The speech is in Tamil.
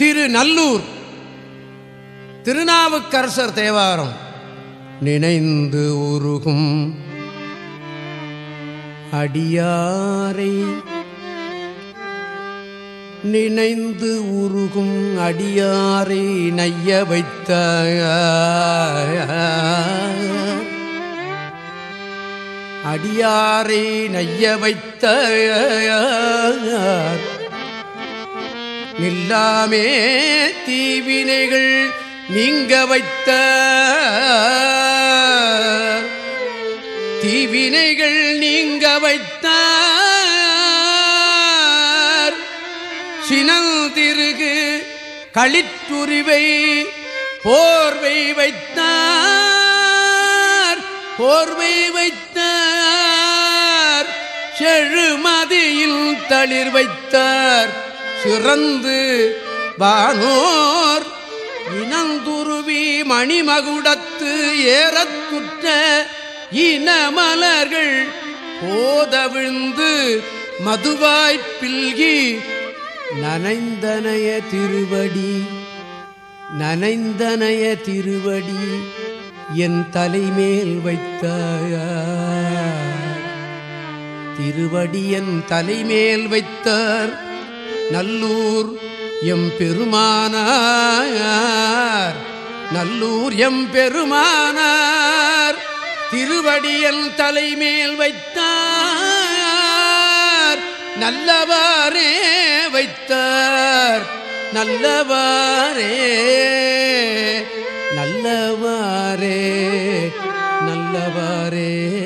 திரு நல்லூர். திருநாவுக்கரசர் தேவாரம். நினைந்து உருகும். அடியாரை. நினைந்து உருகும் அடியாரை நைய வைத்த. அடியாரை நைய வைத்த. நில்லாமே தீவினைகள் நீங்க வைத்த தீவினைகள் நீங்க வைத்த சினந்திருகு களிற்றுரிவை போர்வை வைத்தார். போர்வை வைத்தார். செழுமதியில் தளிர் வைத்தார். சிறந்து வானோர் இனந்துருவி மணிமகுடத்து ஏறத்துற்ற இனமலர்கள் போதவிழ்ந்து மதுவாய்ப்பில்கி நனைந்தனைய திருவடி நனைந்தனைய திருவடி என் தலைமேல் வைத்தார். திருவடி என் தலைமேல் வைத்தார். நல்லூர் எம் பெருமானார் நல்லூர் எம் பெருமானார் திருவடியல் தலைமேல் வைத்தார். நல்லவாரே வைத்தார். நல்லவாரே நல்லவாரே நல்லவாரே.